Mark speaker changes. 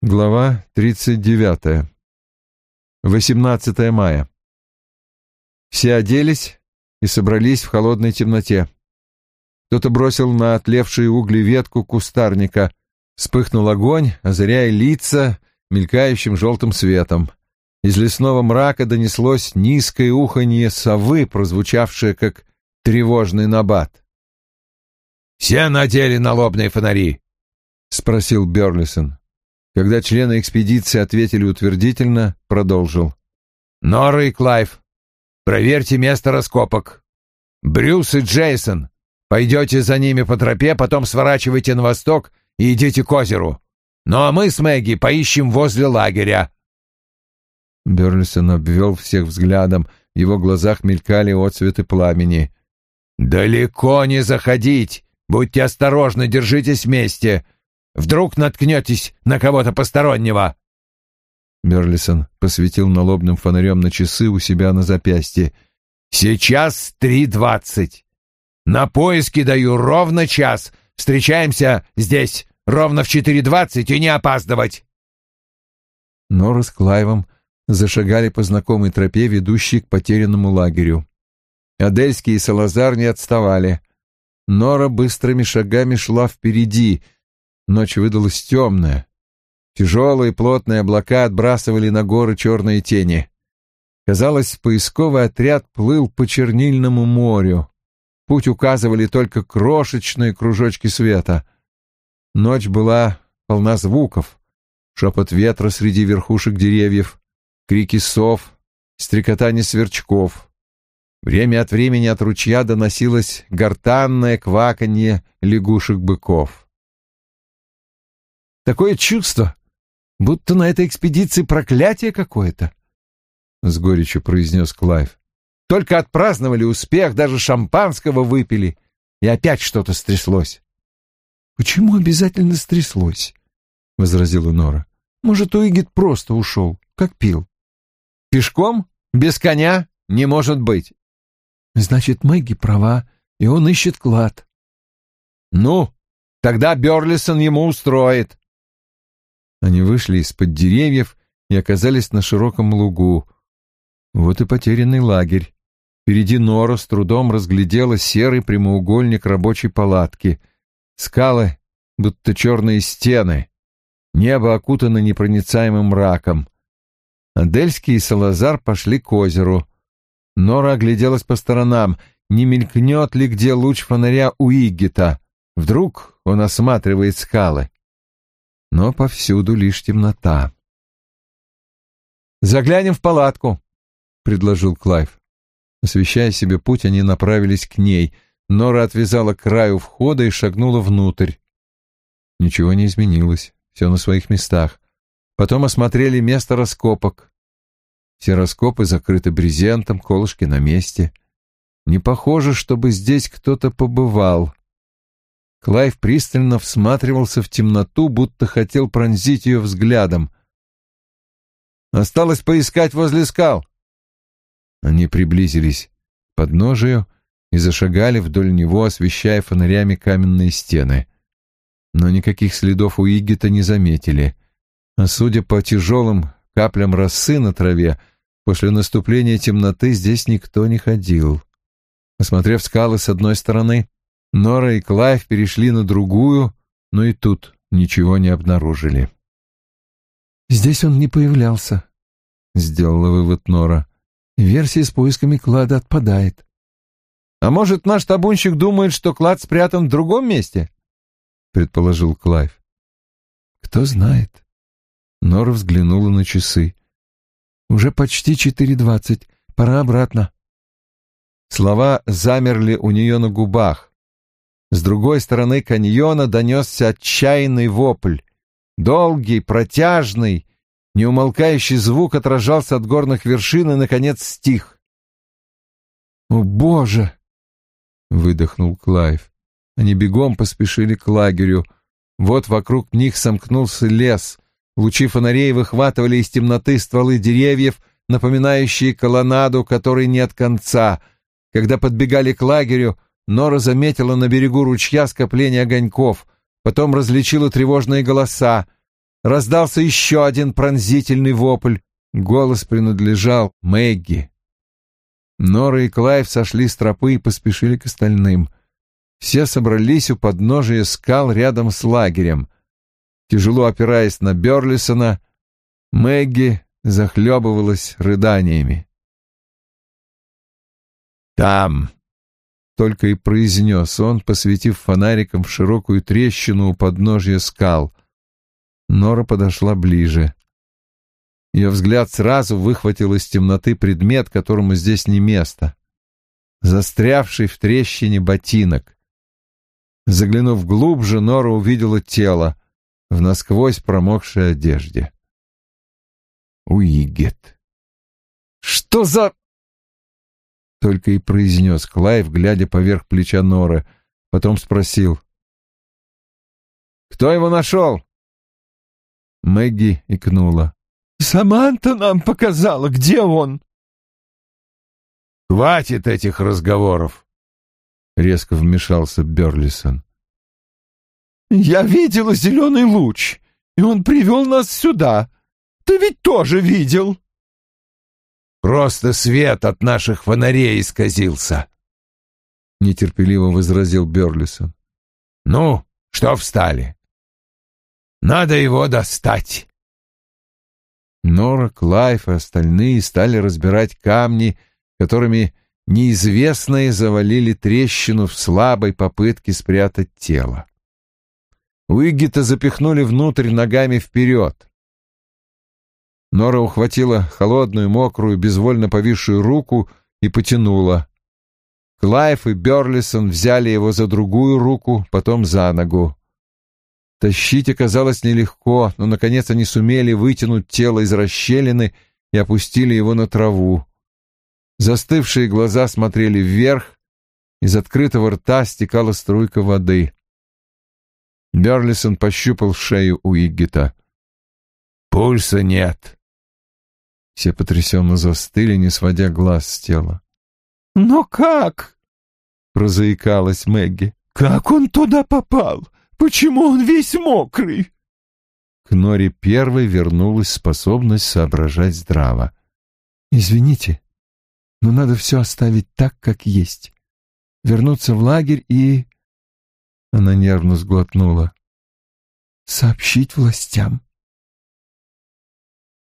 Speaker 1: Глава 39. 18 мая. Все оделись и собрались в холодной темноте. Кто-то бросил на отлевшие угли ветку кустарника. Вспыхнул огонь, озаряя лица мелькающим желтым светом. Из лесного мрака донеслось низкое уханье совы, прозвучавшее как тревожный набат.
Speaker 2: «Все надели налобные фонари?»
Speaker 1: — спросил Берлисон. Когда члены экспедиции ответили утвердительно, продолжил.
Speaker 2: «Нора и Клайв, проверьте место раскопок. Брюс и Джейсон, пойдете за ними по тропе, потом сворачивайте на восток и идите к озеру. Ну а мы с Мэгги поищем возле лагеря».
Speaker 1: Берлисон обвел всех взглядом, в его глазах мелькали отцветы пламени.
Speaker 2: «Далеко не заходить! Будьте осторожны, держитесь вместе! Вдруг наткнетесь на кого-то постороннего!»
Speaker 1: Берлисон посветил налобным фонарем на часы у себя на запястье.
Speaker 2: «Сейчас три двадцать. На поиски даю ровно час. Встречаемся здесь ровно в четыре двадцать и не опаздывать!»
Speaker 1: Нора с Клайвом зашагали по знакомой тропе, ведущей к потерянному лагерю. Адельский и Салазар не отставали. Нора быстрыми шагами шла впереди — Ночь выдалась темная. Тяжелые плотные облака отбрасывали на горы черные тени. Казалось, поисковый отряд плыл по чернильному морю. Путь указывали только крошечные кружочки света. Ночь была полна звуков. Шепот ветра среди верхушек деревьев, крики сов, стрекотание сверчков. Время от времени от ручья доносилось гортанное кваканье лягушек-быков. Такое чувство, будто на этой экспедиции проклятие какое-то, — с горечью произнес Клайв. Только отпраздновали успех, даже шампанского выпили, и опять что-то стряслось. — Почему обязательно стряслось? — возразила Нора. — Может, Уигит просто ушел, как пил. — Пешком? Без коня? Не может быть. — Значит, Мэгги права, и он ищет клад. — Ну, тогда Берлисон ему устроит. Они вышли из-под деревьев и оказались на широком лугу. Вот и потерянный лагерь. Впереди Нора с трудом разглядела серый прямоугольник рабочей палатки. Скалы, будто черные стены. Небо окутано непроницаемым мраком. Адельский и Салазар пошли к озеру. Нора огляделась по сторонам. Не мелькнет ли где луч фонаря у Игита? Вдруг он осматривает скалы но повсюду лишь темнота. «Заглянем в палатку», — предложил Клайв. Освещая себе путь, они направились к ней. Нора отвязала краю входа и шагнула внутрь. Ничего не изменилось, все на своих местах. Потом осмотрели место раскопок. Все раскопы закрыты брезентом, колышки на месте. Не похоже, чтобы здесь кто-то побывал. Клайв пристально всматривался в темноту, будто хотел пронзить ее взглядом. «Осталось поискать возле скал». Они приблизились к подножию и зашагали вдоль него, освещая фонарями каменные стены. Но никаких следов у Игита не заметили. А судя по тяжелым каплям росы на траве, после наступления темноты здесь никто не ходил. Осмотрев скалы с одной стороны, Нора и Клайв перешли на другую, но и тут ничего не обнаружили. «Здесь он не появлялся», — сделала вывод Нора. «Версия с поисками клада отпадает». «А может, наш табунщик думает, что клад спрятан в другом месте?» — предположил Клайв. «Кто знает». Нора взглянула на часы. «Уже почти четыре двадцать. Пора обратно». Слова замерли у нее на губах. С другой стороны каньона донесся отчаянный вопль. Долгий, протяжный, неумолкающий звук отражался от горных вершин и, наконец, стих. «О, Боже!» — выдохнул Клайв. Они бегом поспешили к лагерю. Вот вокруг них сомкнулся лес. Лучи фонарей выхватывали из темноты стволы деревьев, напоминающие колоннаду, которой нет конца. Когда подбегали к лагерю, Нора заметила на берегу ручья скопление огоньков, потом различила тревожные голоса. раздался еще один пронзительный вопль. Голос принадлежал Мэгги. Нора и Клайв сошли с тропы и поспешили к остальным. Все собрались у подножия скал рядом с лагерем. Тяжело опираясь на Берлисона, Мэгги захлебывалась рыданиями.
Speaker 2: «Там!»
Speaker 1: — только и произнес он, посветив фонариком в широкую трещину у подножья скал. Нора подошла ближе. Ее взгляд сразу выхватил из темноты предмет, которому здесь не место. Застрявший в трещине ботинок. Заглянув глубже, Нора увидела тело в насквозь промокшей одежде. Уигет. «Что за...» Только и произнес Клайв, глядя поверх плеча Норы. Потом спросил. «Кто его нашел?» Мэгги икнула.
Speaker 3: «Саманта нам показала, где он!»
Speaker 2: «Хватит этих разговоров!» — резко вмешался Берлисон.
Speaker 3: «Я видела зеленый луч, и он привел нас сюда. Ты ведь тоже видел!»
Speaker 2: «Просто свет от наших фонарей исказился!» — нетерпеливо возразил Берлисон. «Ну, что встали? Надо его достать!»
Speaker 1: Нора, Клайф и остальные стали разбирать камни, которыми неизвестные завалили трещину в слабой попытке спрятать тело. Уиггита запихнули внутрь ногами вперед. Нора ухватила холодную, мокрую, безвольно повисшую руку и потянула. Клайф и Берлисон взяли его за другую руку, потом за ногу. Тащить оказалось нелегко, но, наконец, они сумели вытянуть тело из расщелины и опустили его на траву. Застывшие глаза смотрели вверх, из открытого рта стекала струйка воды. Берлисон пощупал шею у Иггита.
Speaker 2: «Пульса нет».
Speaker 1: Все потрясенно застыли, не сводя глаз с тела.
Speaker 3: «Но как?»
Speaker 1: — прозаикалась Мэгги.
Speaker 3: «Как он туда попал? Почему он весь мокрый?»
Speaker 1: К Норе первой вернулась способность соображать здраво. «Извините, но надо все оставить так, как есть. Вернуться в лагерь и...» Она нервно сглотнула. «Сообщить властям».